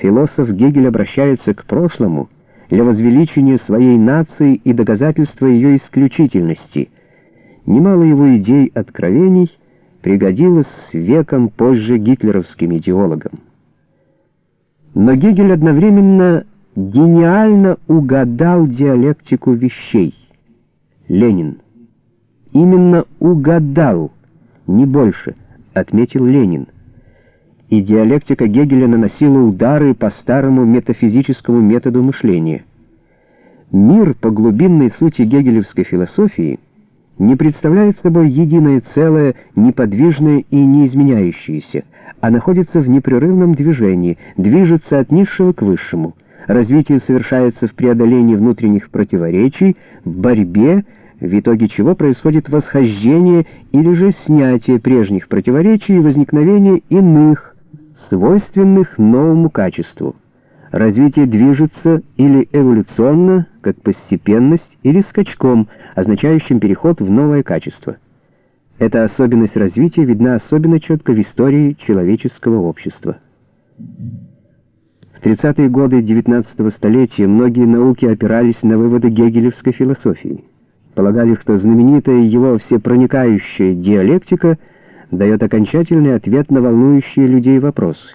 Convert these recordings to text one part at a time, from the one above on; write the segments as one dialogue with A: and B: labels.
A: философ Гегель обращается к прошлому для возвеличения своей нации и доказательства ее исключительности. Немало его идей откровений пригодилось веком позже гитлеровским идеологам. Но Гегель одновременно гениально угадал диалектику вещей. Ленин. Именно угадал, не больше, отметил Ленин. И диалектика Гегеля наносила удары по старому метафизическому методу мышления. Мир по глубинной сути гегелевской философии не представляет собой единое целое, неподвижное и неизменяющееся, а находится в непрерывном движении, движется от низшего к высшему. Развитие совершается в преодолении внутренних противоречий, в борьбе, в итоге чего происходит восхождение или же снятие прежних противоречий и возникновение иных, свойственных новому качеству. Развитие движется или эволюционно, как постепенность, или скачком, означающим переход в новое качество. Эта особенность развития видна особенно четко в истории человеческого общества. В 30-е годы XIX столетия многие науки опирались на выводы гегелевской философии. Полагали, что знаменитая его всепроникающая диалектика дает окончательный ответ на волнующие людей вопросы.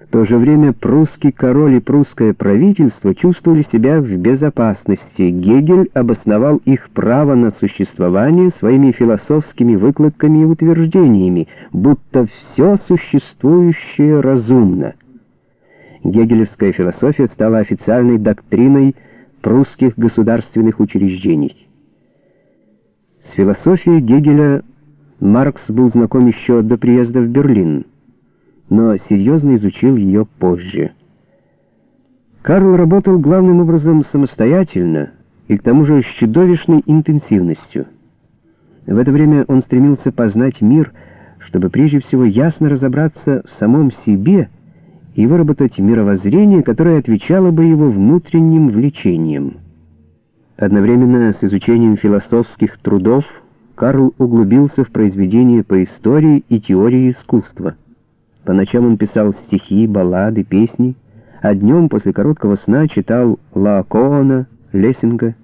A: В то же время прусский король и прусское правительство чувствовали себя в безопасности. Гегель обосновал их право на существование своими философскими выкладками и утверждениями, будто все существующее разумно. Гегелевская философия стала официальной доктриной прусских государственных учреждений. С философией Гегеля Маркс был знаком еще до приезда в Берлин но серьезно изучил ее позже. Карл работал главным образом самостоятельно и к тому же с чудовищной интенсивностью. В это время он стремился познать мир, чтобы прежде всего ясно разобраться в самом себе и выработать мировоззрение, которое отвечало бы его внутренним влечениям. Одновременно с изучением философских трудов Карл углубился в произведения по истории и теории искусства. По ночам он писал стихи, баллады, песни, а днем после короткого сна читал Лаокоона, Лессинга,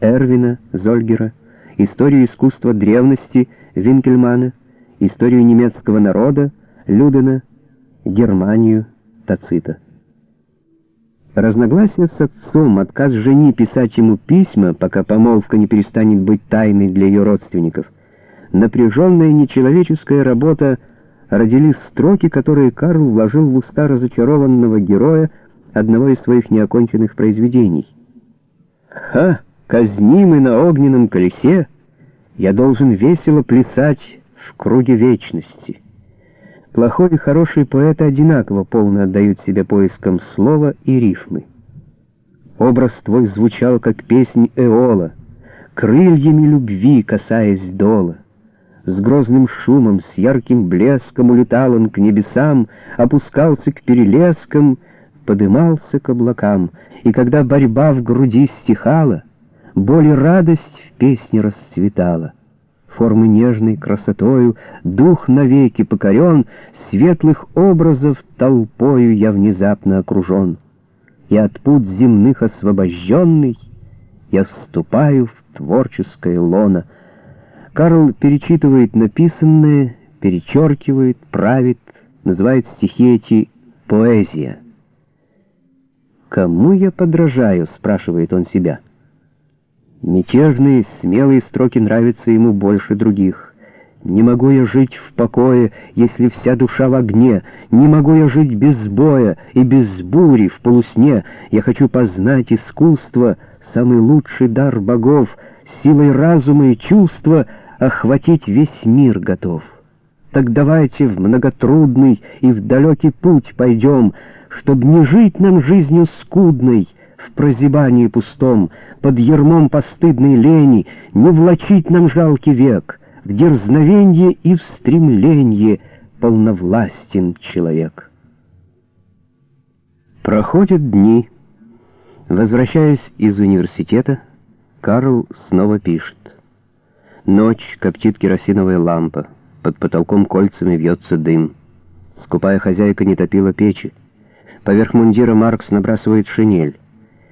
A: Эрвина, Зольгера, историю искусства древности Винкельмана, историю немецкого народа Людена, Германию Тацита. Разногласия с отцом, отказ жени писать ему письма, пока помолвка не перестанет быть тайной для ее родственников, напряженная нечеловеческая работа родились строки, которые Карл вложил в уста разочарованного героя одного из своих неоконченных произведений. «Ха! Казнимый на огненном колесе! Я должен весело плясать в круге вечности!» Плохой и хороший поэты одинаково полно отдают себе поискам слова и рифмы. Образ твой звучал, как песнь Эола, крыльями любви касаясь дола. С грозным шумом, с ярким блеском улетал он к небесам, опускался к перелескам, подымался к облакам, и когда борьба в груди стихала, боль и радость в песне расцветала. Формы нежной красотою, дух навеки покорен, светлых образов толпою я внезапно окружен. И от пут земных освобожденный я вступаю в творческое лоно — Карл перечитывает написанное, перечеркивает, правит, называет стихи эти «поэзия». «Кому я подражаю?» — спрашивает он себя. Мятежные, смелые строки нравятся ему больше других. «Не могу я жить в покое, если вся душа в огне. Не могу я жить без боя и без бури в полусне. Я хочу познать искусство, самый лучший дар богов, силой разума и чувства — охватить весь мир готов. Так давайте в многотрудный и в далекий путь пойдем, Чтоб не жить нам жизнью скудной, в прозябании пустом, Под ермом постыдной лени, не влачить нам жалкий век, В дерзновенье и в стремленье полновластен человек. Проходят дни. Возвращаясь из университета, Карл снова пишет. Ночь коптит керосиновая лампа, под потолком кольцами вьется дым. Скупая хозяйка не топила печи. Поверх мундира Маркс набрасывает шинель.